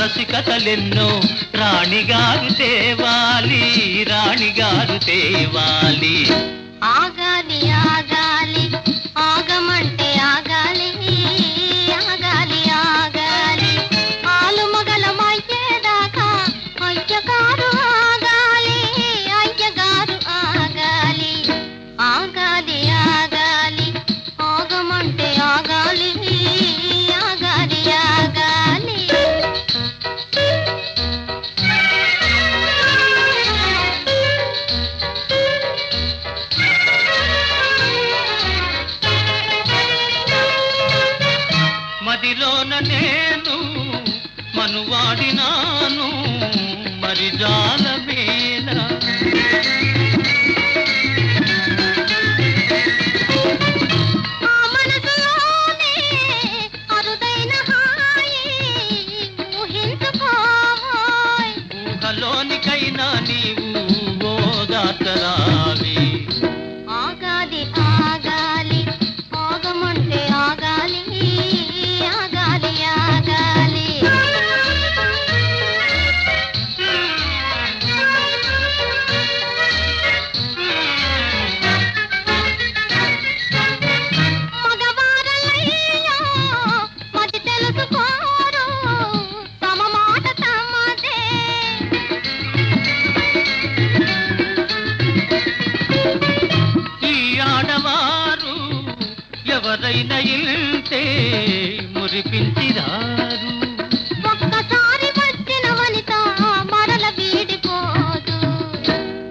రసికతలెన్నో రాణిగారు తేవాలి రాణిగారు తేవాలి. ఆగాలి ఆగాలి. మదిలోన నేను మనువాడినాను మరి హాయి ఊహించుకోవోయ్. ఊహలోనికైనా నీవు ఓదాతరావి ఇంతే మురిపించిరారు ఒక్కసారి వచ్చిన వనిత మరల వీడిపోదు.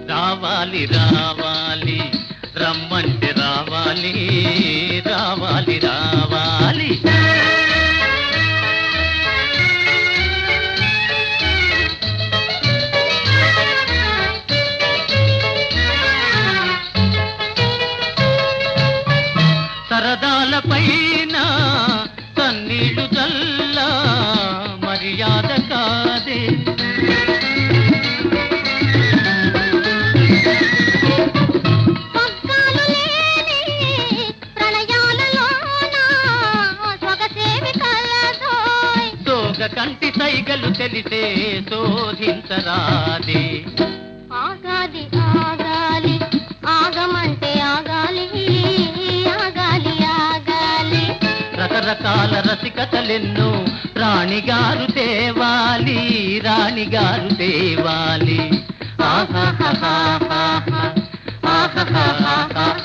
రావాలి రావాలి రమ్మంటే రావాలి. సోగ కంటి సైగలు తెలిసే శోధించరాదే. ఆగాలి ఆగాలి ఆగమంటే ఆగాలి ఆగాలి ఆగాలి. రకరకాల రసికతలెన్నో రాణిగారు తేవాలి రాణిగారు తేవాలి. ఆహాహాహాహా, ఆహాహాహా.